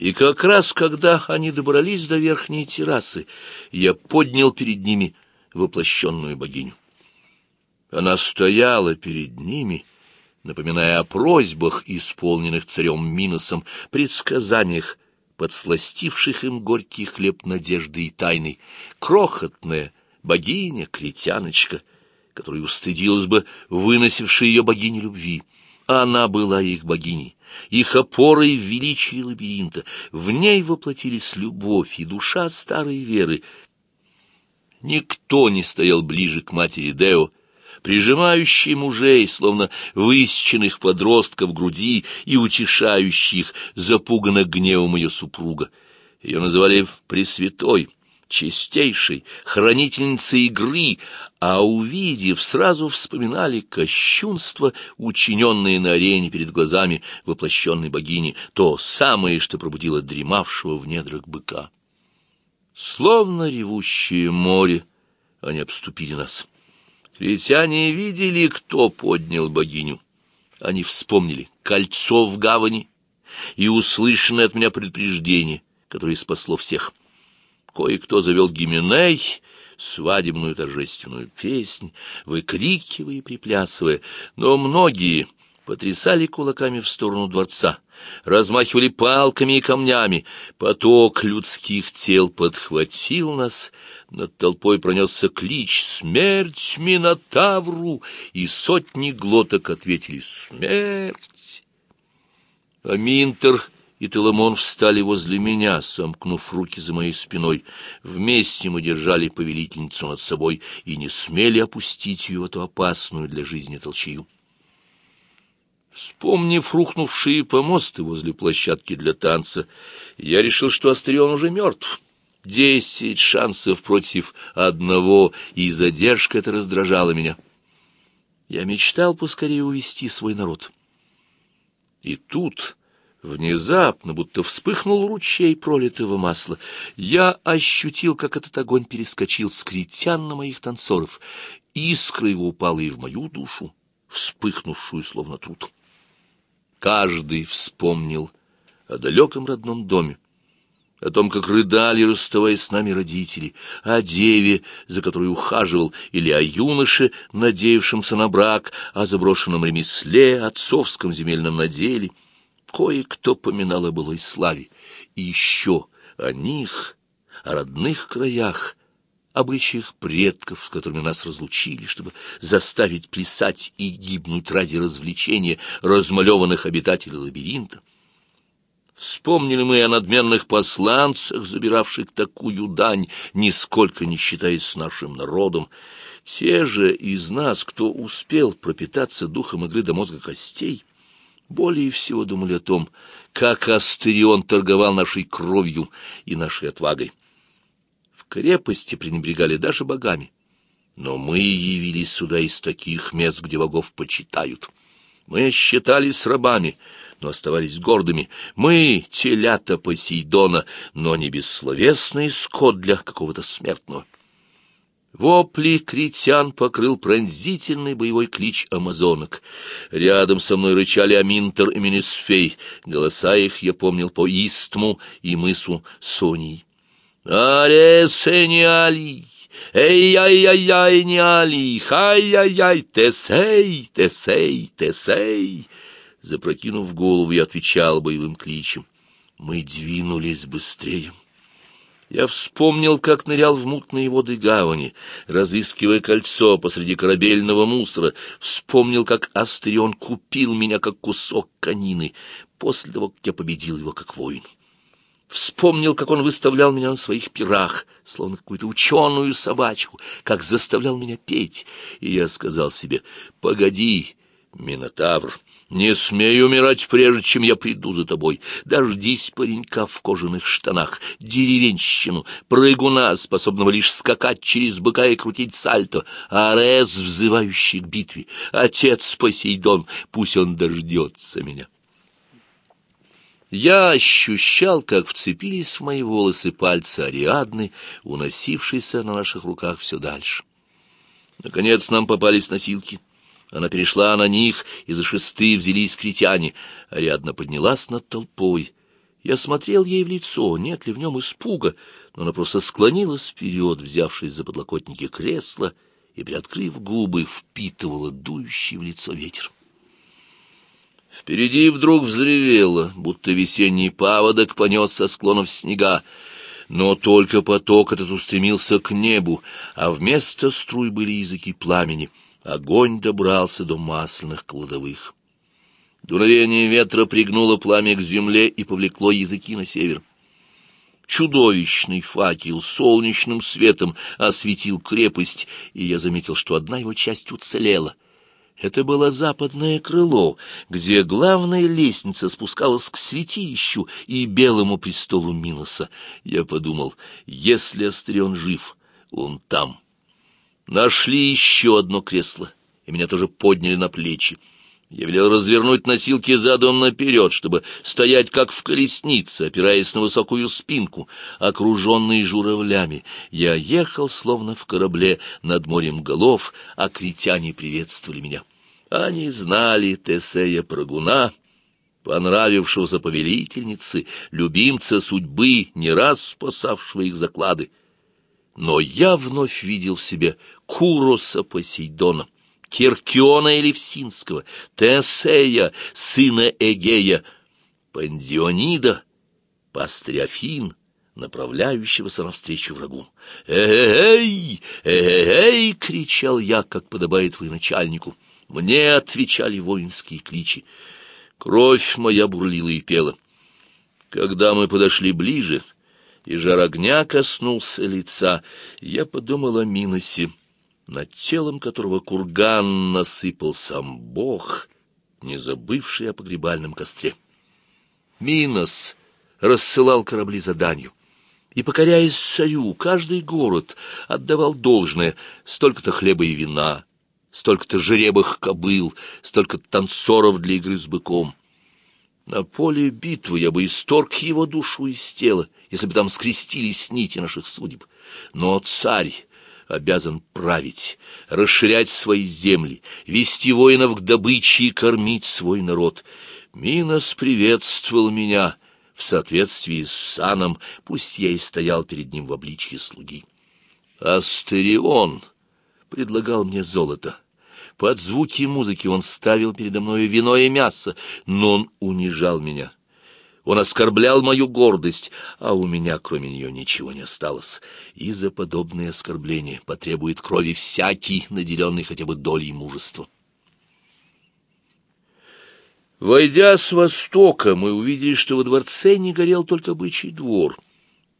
И как раз, когда они добрались до верхней террасы, я поднял перед ними воплощенную богиню. Она стояла перед ними, напоминая о просьбах, исполненных царем Миносом, предсказаниях, подсластивших им горький хлеб надежды и тайны, крохотная богиня, критяночка, которую устыдилась бы выносившая ее богиня любви. Она была их богиней, их опорой в величии лабиринта. В ней воплотились любовь и душа старой веры. Никто не стоял ближе к матери Део, прижимающий мужей, словно высеченных подростков груди и утешающих, запуганных гневом ее супруга. Ее называли «Пресвятой», чистейшей, хранительницей игры, а увидев, сразу вспоминали кощунство, учиненное на арене перед глазами воплощенной богини, то самое, что пробудило дремавшего в недрах быка. Словно ревущее море, они обступили нас. Критяне видели, кто поднял богиню. Они вспомнили кольцо в гавани и услышанное от меня предупреждение, которое спасло всех. Кое-кто завел гименей, свадебную торжественную песнь, выкрикивая и приплясывая, но многие потрясали кулаками в сторону дворца — размахивали палками и камнями. Поток людских тел подхватил нас, над толпой пронесся клич «Смерть Минотавру!» и сотни глоток ответили «Смерть!». Аминтер и Теламон встали возле меня, сомкнув руки за моей спиной. Вместе мы держали повелительницу над собой и не смели опустить ее в эту опасную для жизни толчью. Вспомнив рухнувшие помосты возле площадки для танца, я решил, что Астрион уже мертв. Десять шансов против одного, и задержка это раздражала меня. Я мечтал поскорее увести свой народ. И тут, внезапно, будто вспыхнул ручей пролитого масла, я ощутил, как этот огонь перескочил с критян на моих танцоров. Искра его упала и в мою душу, вспыхнувшую словно труд. Каждый вспомнил о далеком родном доме, о том, как рыдали, расставаясь с нами родители, о деве, за которой ухаживал, или о юноше, надеявшемся на брак, о заброшенном ремесле, отцовском земельном наделе. Кое-кто поминал о былой славе, и еще о них, о родных краях, обычаях предков, с которыми нас разлучили, чтобы заставить плясать и гибнуть ради развлечения размалеванных обитателей лабиринта. Вспомнили мы о надменных посланцах, забиравших такую дань, нисколько не считаясь с нашим народом. Те же из нас, кто успел пропитаться духом игры до мозга костей, более всего думали о том, как Астерион торговал нашей кровью и нашей отвагой крепости пренебрегали даже богами. Но мы явились сюда из таких мест, где богов почитают. Мы считались рабами, но оставались гордыми. Мы — телята Посейдона, но не бессловесный скот для какого-то смертного. Вопли критян покрыл пронзительный боевой клич амазонок. Рядом со мной рычали Аминтер и Менесфей. Голоса их я помнил по Истму и мысу Сонии. Аресе не эй-яй-яй-яй не али, хай-яй-яй, тесей, тесей, тесей. Запрокинув голову, я отвечал боевым кличем. Мы двинулись быстрее. Я вспомнил, как нырял в мутные воды гавани, разыскивая кольцо посреди корабельного мусора. Вспомнил, как Астрион купил меня, как кусок конины, после того, как я победил его, как воин. Вспомнил, как он выставлял меня на своих пирах, словно какую-то ученую собачку, как заставлял меня петь. И я сказал себе, погоди, Минотавр, не смей умирать, прежде чем я приду за тобой. Дождись паренька в кожаных штанах, деревенщину, прыгуна, способного лишь скакать через быка и крутить сальто, Арес, взывающий к битве, отец Посейдон, пусть он дождется меня. Я ощущал, как вцепились в мои волосы пальцы Ариадны, уносившиеся на наших руках все дальше. Наконец нам попались носилки. Она перешла на них, и за шесты взялись критяне. Ариадна поднялась над толпой. Я смотрел ей в лицо, нет ли в нем испуга, но она просто склонилась вперед, взявшись за подлокотники кресла, и, приоткрыв губы, впитывала дующий в лицо ветер. Впереди вдруг взревело, будто весенний паводок понес со склонов снега, но только поток этот устремился к небу, а вместо струй были языки пламени. Огонь добрался до масляных кладовых. Дуновение ветра пригнуло пламя к земле и повлекло языки на север. Чудовищный факел солнечным светом осветил крепость, и я заметил, что одна его часть уцелела. Это было западное крыло, где главная лестница спускалась к святилищу и белому престолу Миноса. Я подумал, если Астрион жив, он там. Нашли еще одно кресло, и меня тоже подняли на плечи. Я велел развернуть носилки задом наперед, чтобы стоять как в колеснице, опираясь на высокую спинку, окруженный журавлями. Я ехал, словно в корабле, над морем голов, а критяне приветствовали меня. Они знали Тесея Прагуна, понравившегося повелительницы, любимца судьбы, не раз спасавшего их заклады. Но я вновь видел в себе Куроса Посейдона — Киркиона Элевсинского, Тесея, сына Эгея, Пандионида, Пастриафин, направляющегося навстречу врагу. «Эй! Эй!» — кричал я, как подобает военачальнику. Мне отвечали воинские кличи. Кровь моя бурлила и пела. Когда мы подошли ближе, и жар огня коснулся лица, я подумал о Миносе над телом которого курган насыпал сам Бог, не забывший о погребальном костре. Минос рассылал корабли за данью, и, покоряясь царю, каждый город отдавал должное столько-то хлеба и вина, столько-то жеребых кобыл, столько-то танцоров для игры с быком. На поле битвы я бы исторг его душу из тела, если бы там скрестились нити наших судеб. Но царь обязан править, расширять свои земли, вести воинов к добыче и кормить свой народ. Минос приветствовал меня в соответствии с саном, пусть я и стоял перед ним в обличье слуги. Астерион предлагал мне золото. Под звуки музыки он ставил передо мной вино и мясо, но он унижал меня. Он оскорблял мою гордость, а у меня, кроме нее, ничего не осталось. И за подобное оскорбление потребует крови всякий, наделенный хотя бы долей мужества. Войдя с востока, мы увидели, что во дворце не горел только бычий двор —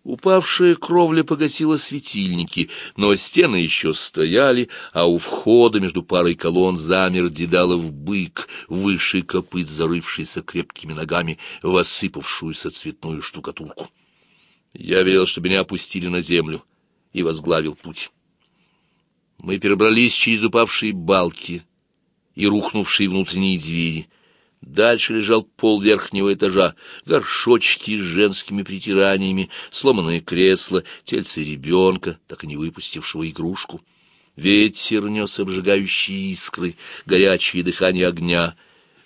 Упавшая кровля погасила светильники, но стены еще стояли, а у входа между парой колонн замер Дедалов бык, выше копыт зарывшийся крепкими ногами в осыпавшуюся цветную штукатурку. Я велел, чтобы меня опустили на землю, и возглавил путь. Мы перебрались через упавшие балки и рухнувшие внутренние двери — Дальше лежал пол верхнего этажа, горшочки с женскими притираниями, сломанное кресло, тельце ребенка, так и не выпустившего игрушку. Ветер нес обжигающие искры, горячее дыхание огня.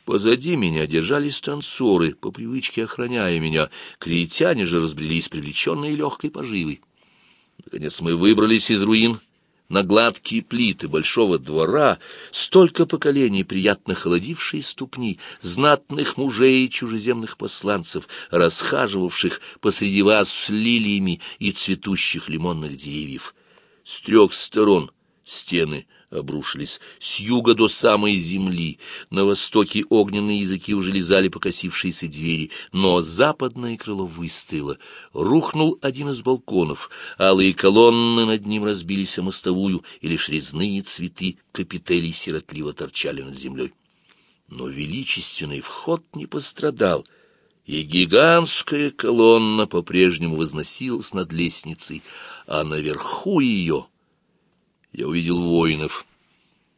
Позади меня держались танцоры, по привычке охраняя меня. Критяне же разбрелись, привлеченные легкой поживой. Наконец мы выбрались из руин — на гладкие плиты большого двора, столько поколений приятно холодившие ступни, знатных мужей и чужеземных посланцев, расхаживавших посреди вас с лилиями и цветущих лимонных деревьев. С трех сторон стены обрушились с юга до самой земли. На востоке огненные языки уже лизали покосившиеся двери, но западное крыло выстояло. Рухнул один из балконов, алые колонны над ним разбились о мостовую, и лишь резные цветы капителей сиротливо торчали над землей. Но величественный вход не пострадал, и гигантская колонна по-прежнему возносилась над лестницей, а наверху ее — я увидел воинов.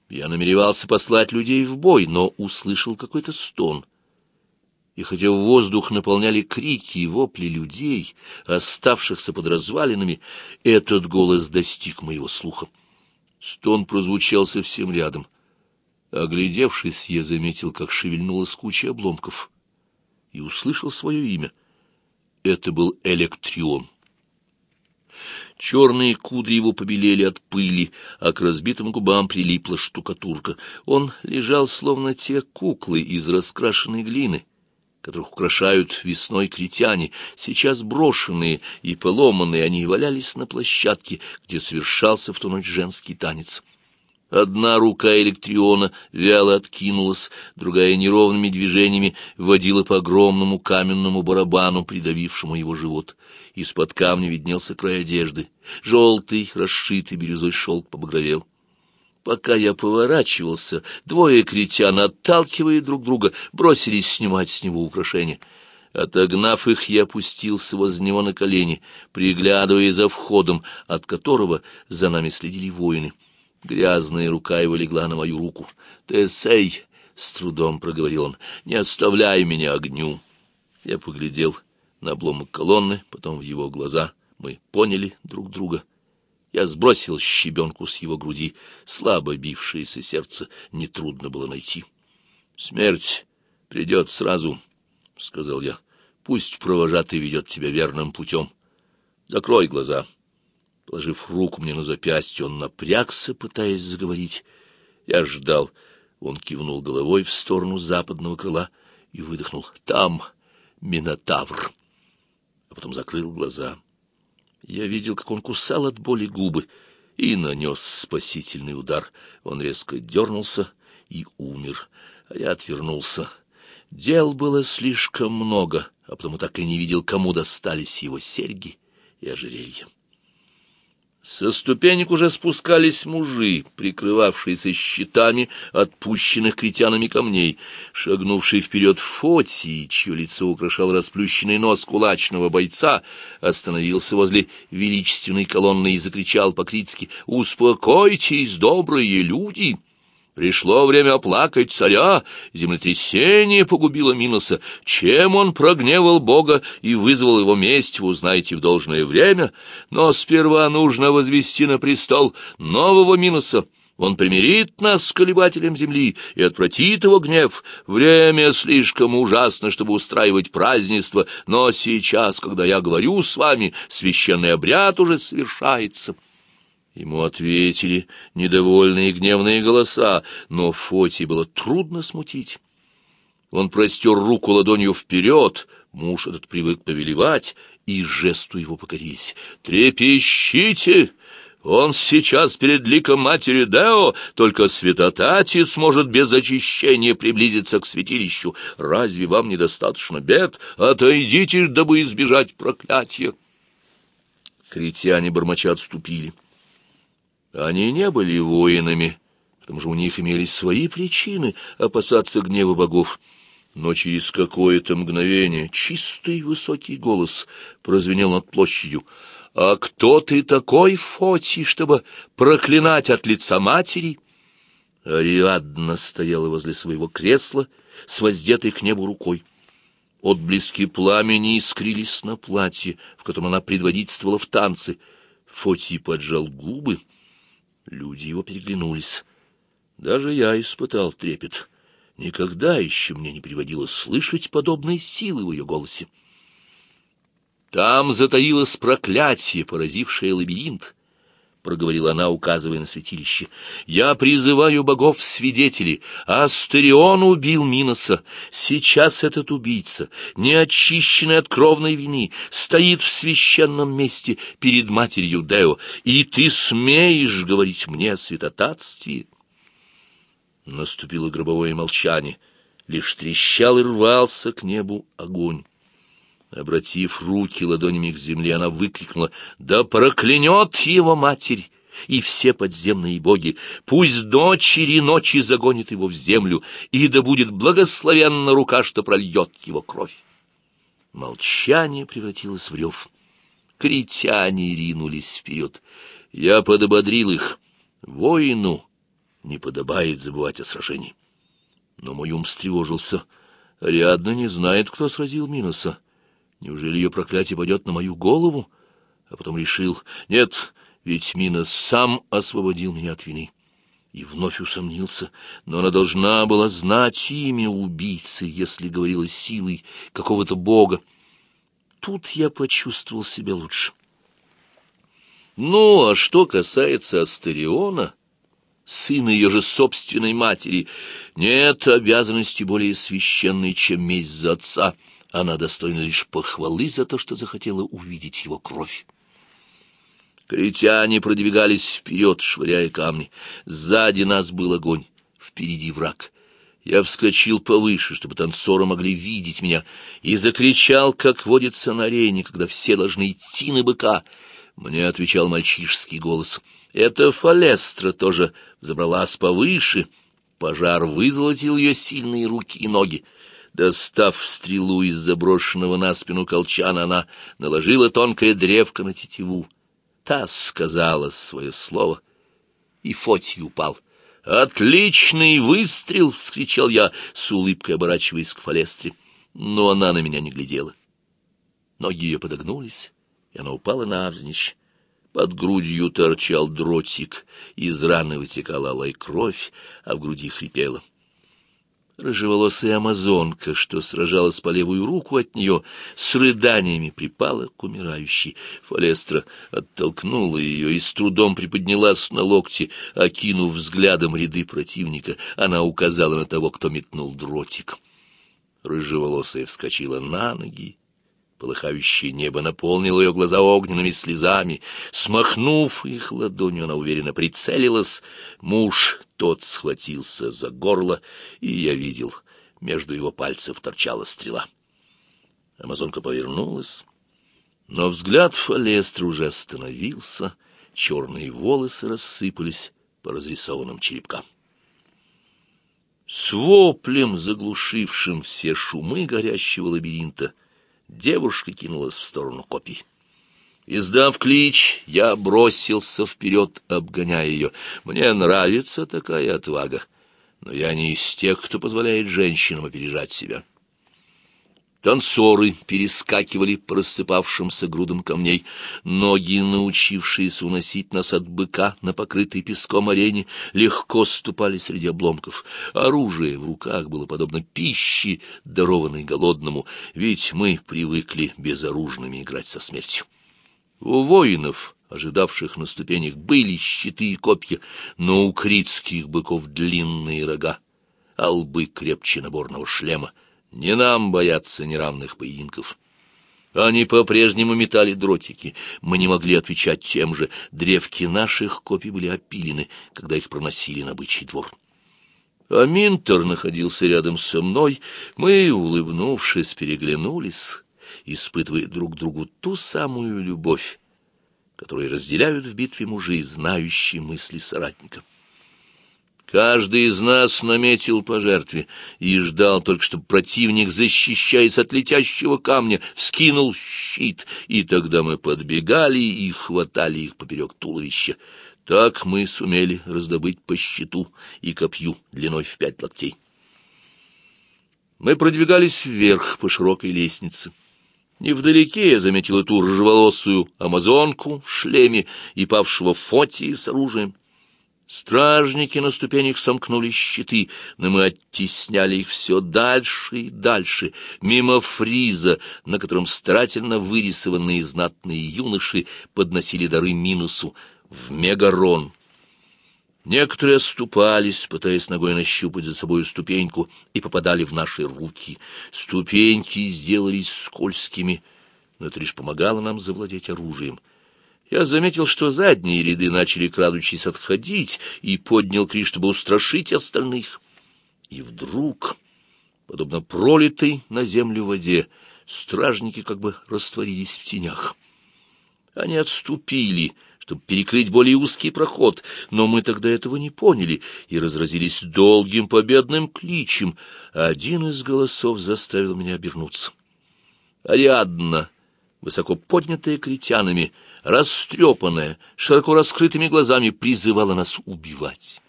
Я намеревался послать людей в бой, но услышал какой-то стон. И хотя воздух наполняли крики и вопли людей, оставшихся под развалинами, этот голос достиг моего слуха. Стон прозвучал совсем рядом. Оглядевшись, я заметил, как шевельнулась куча обломков, и услышал свое имя. Это был электрион. Черные кудри его побелели от пыли, а к разбитым губам прилипла штукатурка. Он лежал, словно те куклы из раскрашенной глины, которых украшают весной критяне. Сейчас брошенные и поломанные они валялись на площадке, где совершался в ту ночь женский танец. Одна рука электриона вяло откинулась, другая неровными движениями водила по огромному каменному барабану, придавившему его живот. Из-под камня виднелся край одежды. Желтый, расшитый бирюзой шелк побагровел. Пока я поворачивался, двое критян, отталкивая друг друга, бросились снимать с него украшения. Отогнав их, я опустился возле него на колени, приглядывая за входом, от которого за нами следили воины. Грязная рука его легла на мою руку. «Тесей!» — с трудом проговорил он. «Не оставляй меня огню!» Я поглядел на обломок колонны, потом в его глаза. Мы поняли друг друга. Я сбросил щебенку с его груди. Слабо бившееся сердце нетрудно было найти. «Смерть придет сразу», — сказал я. «Пусть провожатый ведет тебя верным путем. Закрой глаза». Положив руку мне на запястье, он напрягся, пытаясь заговорить. Я ждал. Он кивнул головой в сторону западного крыла и выдохнул. «Там Минотавр!» Потом закрыл глаза. Я видел, как он кусал от боли губы и нанес спасительный удар. Он резко дернулся и умер, а я отвернулся. Дел было слишком много, а потому так и не видел, кому достались его серьги и ожерелья. Со ступенек уже спускались мужи, прикрывавшиеся щитами отпущенных критянами камней. Шагнувший вперед Фотий, чье лицо украшал расплющенный нос кулачного бойца, остановился возле величественной колонны и закричал по-критски «Успокойтесь, добрые люди!» Пришло время оплакать царя, землетрясение погубило Миноса. Чем он прогневал Бога и вызвал его месть, вы узнаете в должное время. Но сперва нужно возвести на престол нового Миноса. Он примирит нас с колебателем земли и отвратит его гнев. Время слишком ужасно, чтобы устраивать празднество, но сейчас, когда я говорю с вами, священный обряд уже совершается». Ему ответили недовольные и гневные голоса, но Фоти было трудно смутить. Он простер руку ладонью вперед, муж этот привык повелевать, и жесту его покорились. «Трепещите! Он сейчас перед ликом матери Део, только святотатец сможет без очищения приблизиться к святилищу. Разве вам недостаточно бед? Отойдите, дабы избежать проклятия!» Критяне бормоча отступили. Они не были воинами, потому что у них имелись свои причины опасаться гнева богов. Но через какое-то мгновение чистый высокий голос прозвенел над площадью. «А кто ты такой, Фоти, чтобы проклинать от лица матери?» Ариадна стояла возле своего кресла с воздетой к небу рукой. Отблески пламени искрились на платье, в котором она предводительствовала в танце. Фоти поджал губы, Люди его переглянулись. Даже я испытал трепет. Никогда еще мне не приводилось слышать подобной силы в ее голосе. Там затаилось проклятие, поразившее лабиринт проговорила она, указывая на святилище. «Я призываю богов в свидетели. Астерион убил Миноса. Сейчас этот убийца, не очищенный от кровной вины, стоит в священном месте перед матерью Део, и ты смеешь говорить мне о святотатстве?» Наступило гробовое молчание. Лишь трещал и рвался к небу огонь. Обратив руки ладонями к земле, она выкрикнула «Да проклянет его матерь!» и все подземные боги, пусть дочери ночи загонит его в землю, и да будет благословенна рука, что прольет его кровь. Молчание превратилось в рев. Критяне ринулись вперед. Я подободрил их. Воину не подобает забывать о сражении. Но мой ум встревожился. Ариадна не знает, кто сразил Минуса. Неужели ее проклятие пойдет на мою голову? А потом решил, нет, ведь Минос сам освободил меня от вины. И вновь усомнился, но она должна была знать имя убийцы, если говорила силой какого-то бога. тут я почувствовал себя лучше. Ну, а что касается Астериона, сына ее же собственной матери, нет обязанности более священной, чем месть за отца. Она достойна лишь похвалы за то, что захотела увидеть его кровь. Критяне продвигались вперед, швыряя камни. Сзади нас был огонь, впереди враг. Я вскочил повыше, чтобы танцоры могли видеть меня, и закричал, как водится на арене, когда все должны идти на быка. Мне отвечал мальчишский голос. Это Фалестра тоже забралась повыше. Пожар вызолотил ее сильные руки и ноги. Достав стрелу из заброшенного на спину колчана, она наложила тонкое древко на тетиву. Та сказала свое слово, и Фотий упал. «Отличный выстрел!» — вскричал я, с улыбкой оборачиваясь к Фалестре. Но она на меня не глядела. Ноги ее подогнулись, и она упала навзничь. Под грудью торчал дротик, из раны вытекала алая кровь, а в груди хрипела. Рыжеволосая амазонка, что сражалась по левую руку от нее, с рыданиями припала к умирающей. Фалестра оттолкнула ее и с трудом приподнялась на локти, окинув взглядом ряды противника. Она указала на того, кто метнул дротик. Рыжеволосая вскочила на ноги Полыхающее небо наполнило ее глаза огненными слезами. Смахнув их ладонью, она уверенно прицелилась. Муж тот схватился за горло, и я видел, между его пальцев торчала стрела. Амазонка повернулась, но взгляд Фалестры уже остановился, черные волосы рассыпались по разрисованным черепкам. С воплем, заглушившим все шумы горящего лабиринта, девушка кинулась в сторону копий. Издав клич, я бросился вперед, обгоняя ее. Мне нравится такая отвага, но я не из тех, кто позволяет женщинам опережать себя. Танцоры перескакивали по рассыпавшимся грудам камней. Ноги, научившиеся уносить нас от быка на покрытой песком арене, легко ступали среди обломков. Оружие в руках было подобно пище, дарованной голодному, ведь мы привыкли безоружными играть со смертью. У воинов, ожидавших на ступенях, были щиты и копья, но у критских быков длинные рога, а лбы крепче наборного шлема. Не нам бояться неравных поединков. Они по-прежнему метали дротики. Мы не могли отвечать тем же. Древки наших копий были опилены, когда их проносили на бычий двор. А Минтер находился рядом со мной. Мы, улыбнувшись, переглянулись, испытывая друг другу ту самую любовь, которую разделяют в битве мужи, знающие мысли соратника. Каждый из нас наметил по жертве и ждал только, чтобы противник, защищаясь от летящего камня, скинул щит, и тогда мы подбегали и хватали их поперек туловища. Так мы сумели раздобыть по щиту и копью длиной в пять локтей. Мы продвигались вверх по широкой лестнице. Невдалеке я заметил эту рыжеволосую амазонку в шлеме и павшего Фотии с оружием. Стражники на ступенях сомкнули щиты, но мы оттесняли их все дальше и дальше, мимо фриза, на котором старательно вырисованные знатные юноши подносили дары минусу в мегарон. Некоторые оступались, пытаясь ногой нащупать за собой ступеньку, и попадали в наши руки. Ступеньки сделались скользкими, но это лишь помогало нам завладеть оружием. Я заметил, что задние ряды начали, крадучись, отходить, и поднял крик, чтобы устрашить остальных. И вдруг, подобно пролитой на землю воде, стражники как бы растворились в тенях. Они отступили, чтобы перекрыть более узкий проход, но мы тогда этого не поняли и разразились долгим победным кличем. Один из голосов заставил меня обернуться. Ариадна, высоко поднятая критянами, — растрепанная, широко раскрытыми глазами, призывала нас убивать.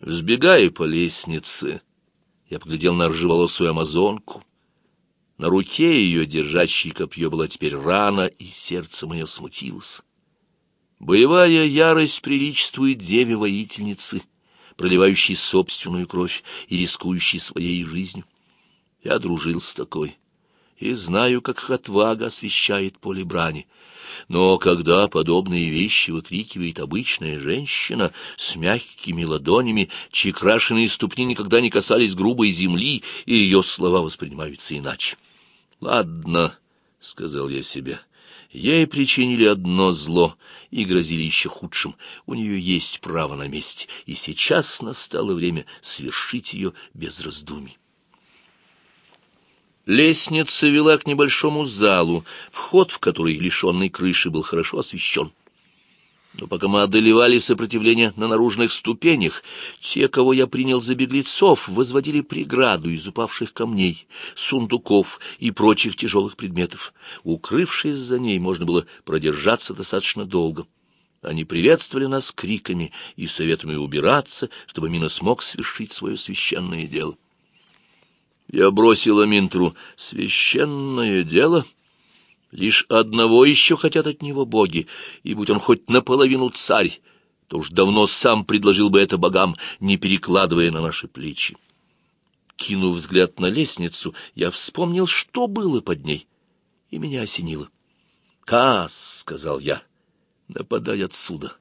Взбегая по лестнице, я поглядел на ржеволосую амазонку. На руке ее, держащей копье, была теперь рана, и сердце мое смутилось. Боевая ярость приличествует деве-воительнице, проливающей собственную кровь и рискующей своей жизнью. Я дружил с такой и знаю, как их отвага освещает поле брани. Но когда подобные вещи выкрикивает обычная женщина с мягкими ладонями, чьи крашеные ступни никогда не касались грубой земли, и ее слова воспринимаются иначе. «Ладно», — сказал я себе, — «ей причинили одно зло и грозили еще худшим. У нее есть право на месть, и сейчас настало время свершить ее без раздумий». Лестница вела к небольшому залу, вход в который, лишенный крыши, был хорошо освещен. Но пока мы одолевали сопротивление на наружных ступенях, те, кого я принял за беглецов, возводили преграду из упавших камней, сундуков и прочих тяжелых предметов. Укрывшись за ней, можно было продержаться достаточно долго. Они приветствовали нас криками и советами убираться, чтобы Мина смог совершить свое священное дело. Я бросила Минтру. Священное дело? Лишь одного еще хотят от него боги, и будь он хоть наполовину царь, то уж давно сам предложил бы это богам, не перекладывая на наши плечи. Кинув взгляд на лестницу, я вспомнил, что было под ней, и меня осенило. «Кас», — сказал я, — «нападай отсюда».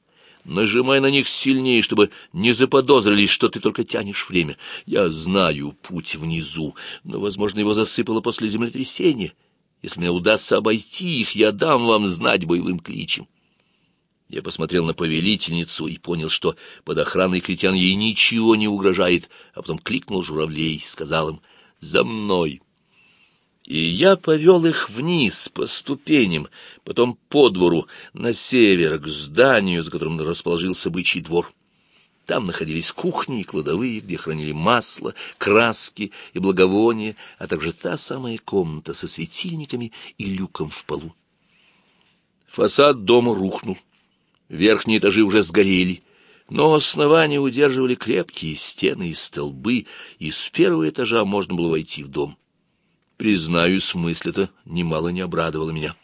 Нажимай на них сильнее, чтобы не заподозрили, что ты только тянешь время. Я знаю путь внизу, но, возможно, его засыпало после землетрясения. Если мне удастся обойти их, я дам вам знать боевым кличем. Я посмотрел на повелительницу и понял, что под охраной критян ей ничего не угрожает, а потом кликнул журавлей и сказал им «За мной!» И я повел их вниз по ступеням, потом по двору, на север, к зданию, за которым расположился бычий двор. Там находились кухни и кладовые, где хранили масло, краски и благовония, а также та самая комната со светильниками и люком в полу. Фасад дома рухнул. Верхние этажи уже сгорели, но основания удерживали крепкие стены и столбы, и с первого этажа можно было войти в дом. Признаюсь, мысль эта немало не обрадовала меня.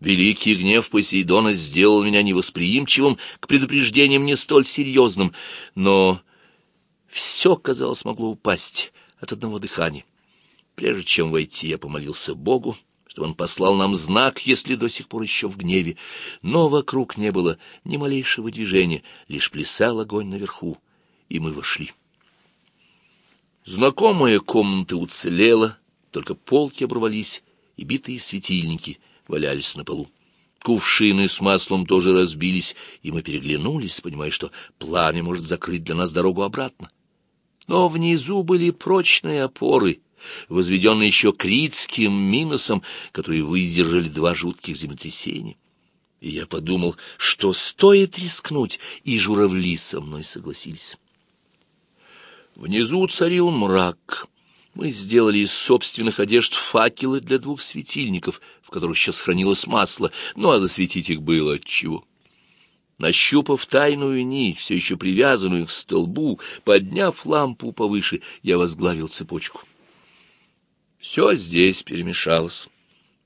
Великий гнев Посейдона сделал меня невосприимчивым к предупреждениям не столь серьезным, но все, казалось, могло упасть от одного дыхания. Прежде чем войти, я помолился Богу, чтобы он послал нам знак, если до сих пор еще в гневе. Но вокруг не было ни малейшего движения, лишь плясал огонь наверху, и мы вошли. Знакомая комната уцелела, только полки оборвались, и битые светильники валялись на полу. Кувшины с маслом тоже разбились, и мы переглянулись, понимая, что пламя может закрыть для нас дорогу обратно. Но внизу были прочные опоры, возведенные еще критским минусом, которые выдержали два жутких землетрясения. И я подумал, что стоит рискнуть, и журавли со мной согласились. Внизу царил мрак — мы сделали из собственных одежд факелы для двух светильников, в которых еще сохранилось масло, ну а засветить их было отчего. Нащупав тайную нить, все еще привязанную к столбу, подняв лампу повыше, я возглавил цепочку. Все здесь перемешалось.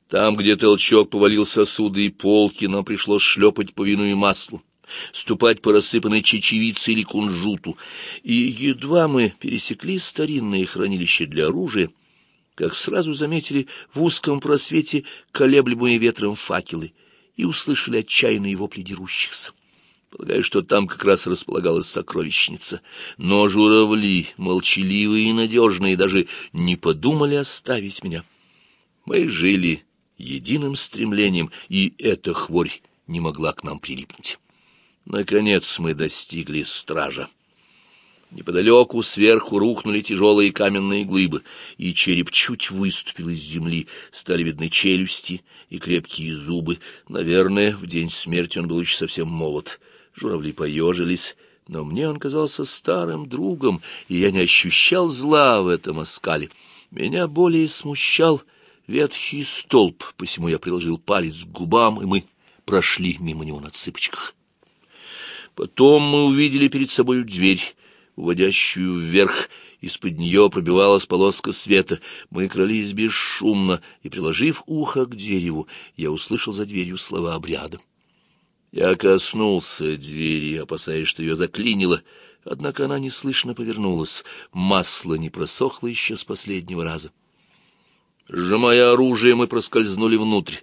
Там, где толчок повалил сосуды и полки, нам пришлось шлепать по вину и маслу ступать по рассыпанной чечевице или кунжуту, и едва мы пересекли старинное хранилище для оружия, как сразу заметили в узком просвете колеблемые ветром факелы и услышали отчаянные вопли дерущихся. Полагаю, что там как раз располагалась сокровищница. Но журавли, молчаливые и надежные, даже не подумали оставить меня. Мы жили единым стремлением, и эта хворь не могла к нам прилипнуть. Наконец мы достигли стража. Неподалеку сверху рухнули тяжелые каменные глыбы, и череп чуть выступил из земли, стали видны челюсти и крепкие зубы. Наверное, в день смерти он был еще совсем молод. Журавли поежились, но мне он казался старым другом, и я не ощущал зла в этом оскале. Меня более смущал ветхий столб, посему я приложил палец к губам, и мы прошли мимо него на цыпочках. Потом мы увидели перед собой дверь, уводящую вверх. Из-под нее пробивалась полоска света. Мы крались бесшумно, и, приложив ухо к дереву, я услышал за дверью слова обряда. Я коснулся двери, опасаясь, что ее заклинило, однако она неслышно повернулась. Масло не просохло еще с последнего раза. Сжимая оружие, мы проскользнули внутрь.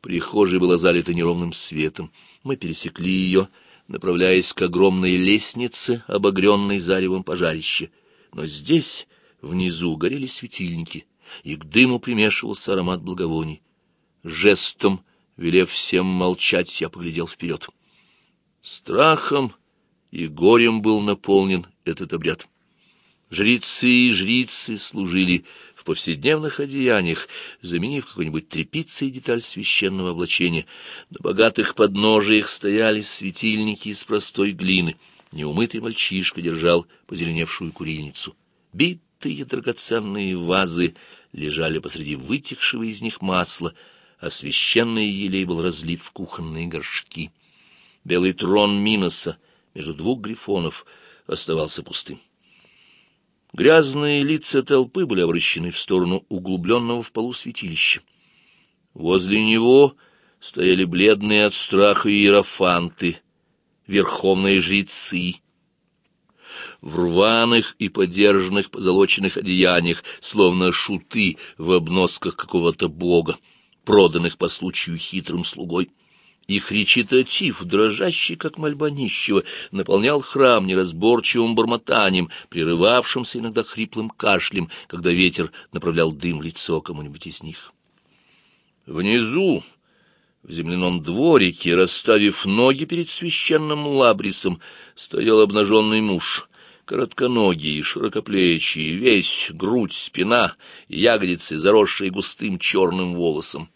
Прихожая была залита неровным светом. Мы пересекли ее, направляясь к огромной лестнице, обогренной заревом пожарища. Но здесь, внизу, горели светильники, и к дыму примешивался аромат благовоний. Жестом, велев всем молчать, я поглядел вперед. Страхом и горем был наполнен этот обряд. Жрецы и жрицы служили повседневных одеяниях, заменив какой-нибудь тряпицей деталь священного облачения. На богатых подножиях стояли светильники из простой глины. Неумытый мальчишка держал позеленевшую курильницу. Битые драгоценные вазы лежали посреди вытекшего из них масла, а священный елей был разлит в кухонные горшки. Белый трон Миноса между двух грифонов оставался пустым. Грязные лица толпы были обращены в сторону углубленного в полу святилища. Возле него стояли бледные от страха иерофанты, верховные жрецы. В рваных и подержанных позолоченных одеяниях, словно шуты в обносках какого-то бога, проданных по случаю хитрым слугой. Их речитатив, дрожащий, как мольба нищего, наполнял храм неразборчивым бормотанием, прерывавшимся иногда хриплым кашлем, когда ветер направлял дым в лицо кому-нибудь из них. Внизу, в земляном дворике, расставив ноги перед священным лабрисом, стоял обнаженный муж — коротконогий, широкоплечий, весь грудь, спина, ягодицы, заросшие густым черным волосом.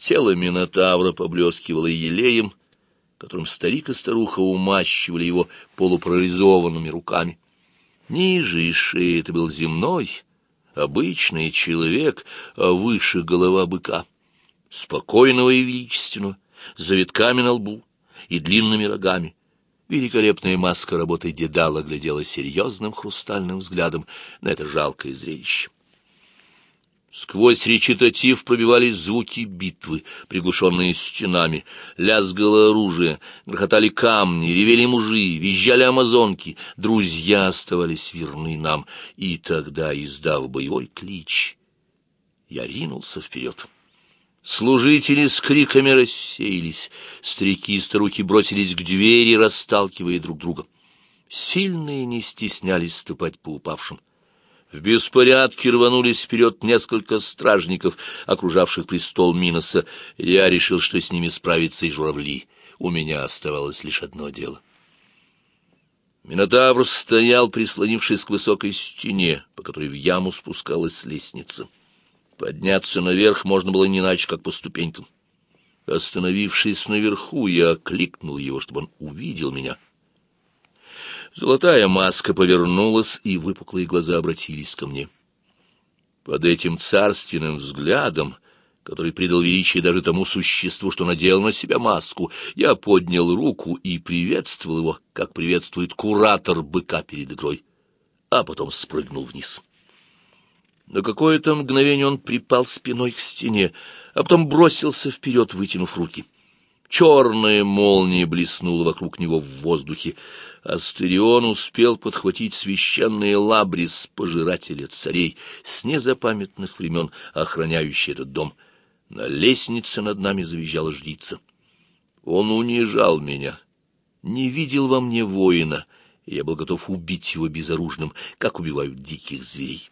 Тело Минотавра поблескивало елеем, которым старик и старуха умащивали его полупарализованными руками. Ниже и шеи это был земной, обычный человек, а выше голова быка, спокойного и величественного, с завитками на лбу и длинными рогами. Великолепная маска работы Дедала глядела серьезным хрустальным взглядом на это жалкое зрелище. Сквозь речитатив пробивались звуки битвы, приглушенные стенами. Лязгало оружие, грохотали камни, ревели мужи, визжали амазонки. Друзья оставались верны нам. И тогда, издав боевой клич, я ринулся вперед. Служители с криками рассеялись. Старики и старухи бросились к двери, расталкивая друг друга. Сильные не стеснялись ступать по упавшим. В беспорядке рванулись вперед несколько стражников, окружавших престол Миноса. Я решил, что с ними справятся и журавли. У меня оставалось лишь одно дело. Минотавр стоял, прислонившись к высокой стене, по которой в яму спускалась лестница. Подняться наверх можно было не иначе, как по ступенькам. Остановившись наверху, я окликнул его, чтобы он увидел меня — Золотая маска повернулась, и выпуклые глаза обратились ко мне. Под этим царственным взглядом, который придал величие даже тому существу, что надел на себя маску, я поднял руку и приветствовал его, как приветствует куратор быка перед игрой, а потом спрыгнул вниз. На какое-то мгновение он припал спиной к стене, а потом бросился вперед, вытянув руки. Черная молния блеснула вокруг него в воздухе. Астерион успел подхватить священный лабрис пожирателя царей с незапамятных времен, охраняющий этот дом. На лестнице над нами завизжала жрица. Он унижал меня, не видел во мне воина, я был готов убить его безоружным, как убивают диких зверей.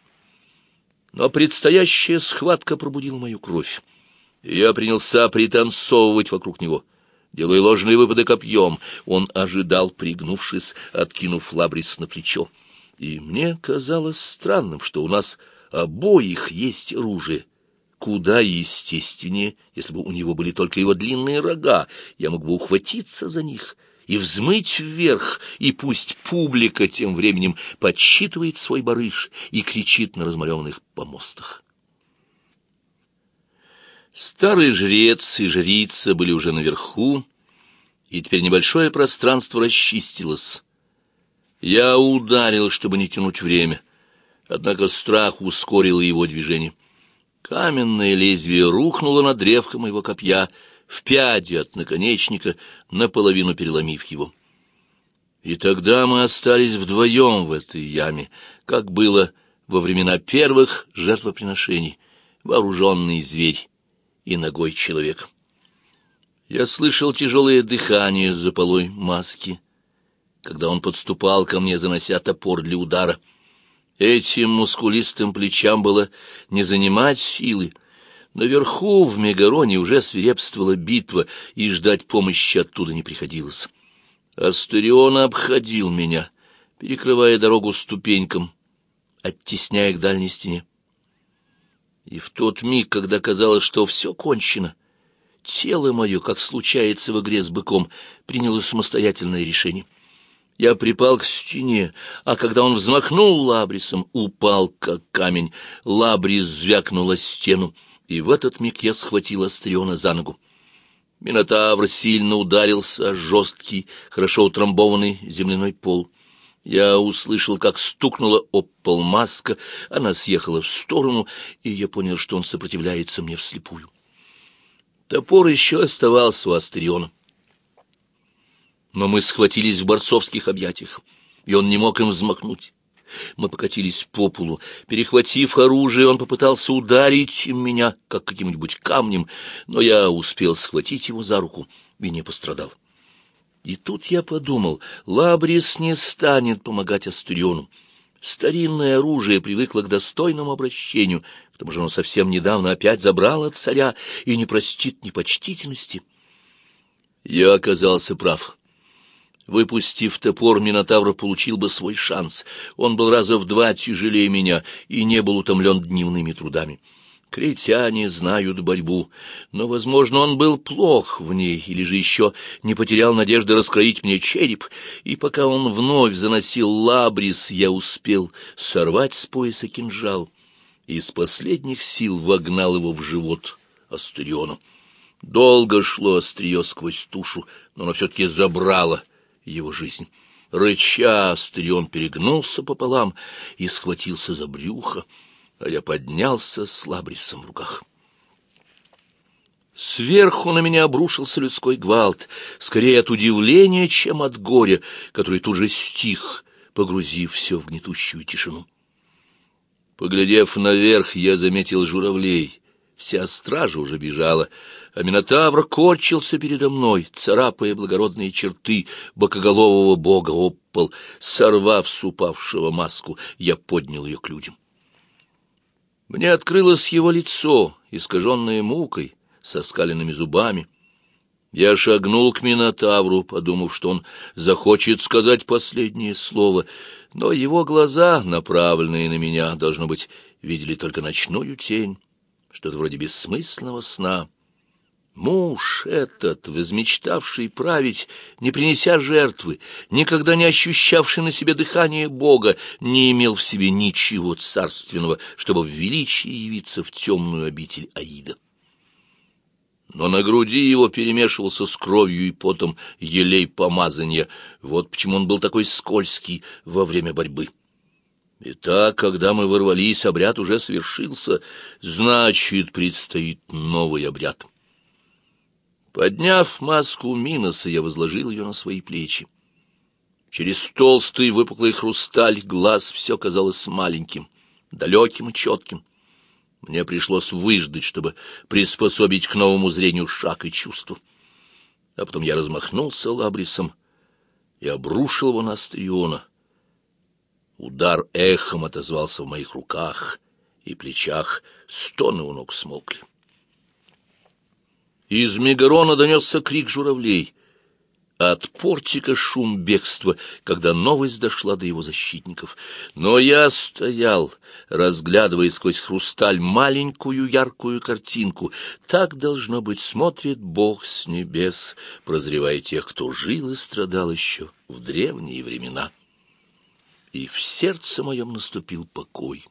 Но предстоящая схватка пробудила мою кровь. Я принялся пританцовывать вокруг него — делая ложные выпады копьем. Он ожидал, пригнувшись, откинув лабрис на плечо. И мне казалось странным, что у нас обоих есть оружие. Куда естественнее, если бы у него были только его длинные рога, я мог бы ухватиться за них и взмыть вверх, и пусть публика тем временем подсчитывает свой барыш и кричит на размалеванных помостах. Старый жрец и жрица были уже наверху, и теперь небольшое пространство расчистилось. Я ударил, чтобы не тянуть время, однако страх ускорил его движение. Каменное лезвие рухнуло на древко моего копья, в пяди от наконечника, наполовину переломив его. И тогда мы остались вдвоем в этой яме, как было во времена первых жертвоприношений — вооруженный зверь и ногой человек. Я слышал тяжелое дыхание за полой маски, когда он подступал ко мне, занося топор для удара. Этим мускулистым плечам было не занимать силы. Наверху в Мегароне уже свирепствовала битва, и ждать помощи оттуда не приходилось. Астерион обходил меня, перекрывая дорогу ступенькам, оттесняя к дальней стене. И в тот миг, когда казалось, что все кончено, тело мое, как случается в игре с быком, приняло самостоятельное решение. Я припал к стене, а когда он взмахнул лабрисом, упал, как камень. Лабрис звякнула стену, и в этот миг я схватил Астриона за ногу. Минотавр сильно ударился о жесткий, хорошо утрамбованный земляной пол. Я услышал, как стукнула об пол маска, она съехала в сторону, и я понял, что он сопротивляется мне вслепую. Топор еще оставался у Астериона. Но мы схватились в борцовских объятиях, и он не мог им взмахнуть. Мы покатились по полу. Перехватив оружие, он попытался ударить меня, как каким-нибудь камнем, но я успел схватить его за руку и не пострадал. И тут я подумал, Лабрис не станет помогать Астуриону. Старинное оружие привыкло к достойному обращению, к тому же оно совсем недавно опять забрало царя и не простит непочтительности. Я оказался прав. Выпустив топор, Минотавр получил бы свой шанс. Он был раза в два тяжелее меня и не был утомлен дневными трудами. Критяне знают борьбу, но, возможно, он был плох в ней, или же еще не потерял надежды раскроить мне череп, и пока он вновь заносил лабрис, я успел сорвать с пояса кинжал и с последних сил вогнал его в живот Астериону. Долго шло острие сквозь тушу, но оно все-таки забрало его жизнь. Рыча, Астрион перегнулся пополам и схватился за брюхо а я поднялся с лабрисом в руках. Сверху на меня обрушился людской гвалт, скорее от удивления, чем от горя, который тут же стих, погрузив все в гнетущую тишину. Поглядев наверх, я заметил журавлей. Вся стража уже бежала, а Минотавр корчился передо мной, царапая благородные черты бокоголового бога об Сорвав с упавшего маску, я поднял ее к людям. Мне открылось его лицо, искаженное мукой, со скаленными зубами. Я шагнул к Минотавру, подумав, что он захочет сказать последнее слово, но его глаза, направленные на меня, должно быть, видели только ночную тень, что-то вроде бессмысленного сна. Муж этот, возмечтавший править, не принеся жертвы, никогда не ощущавший на себе дыхание Бога, не имел в себе ничего царственного, чтобы в величии явиться в темную обитель Аида. Но на груди его перемешивался с кровью и потом елей помазания. Вот почему он был такой скользкий во время борьбы. Итак, когда мы ворвались, обряд уже свершился, значит, предстоит новый обряд. Подняв маску Миноса, я возложил ее на свои плечи. Через толстый выпуклый хрусталь глаз все казалось маленьким, далеким и четким. Мне пришлось выждать, чтобы приспособить к новому зрению шаг и чувство. А потом я размахнулся лабрисом и обрушил его на Астриона. Удар эхом отозвался в моих руках и плечах, стоны у ног смолкли. Из Мегарона донесся крик журавлей. От портика шум бегства, когда новость дошла до его защитников. Но я стоял, разглядывая сквозь хрусталь маленькую яркую картинку. Так, должно быть, смотрит Бог с небес, прозревая тех, кто жил и страдал еще в древние времена. И в сердце моем наступил покой.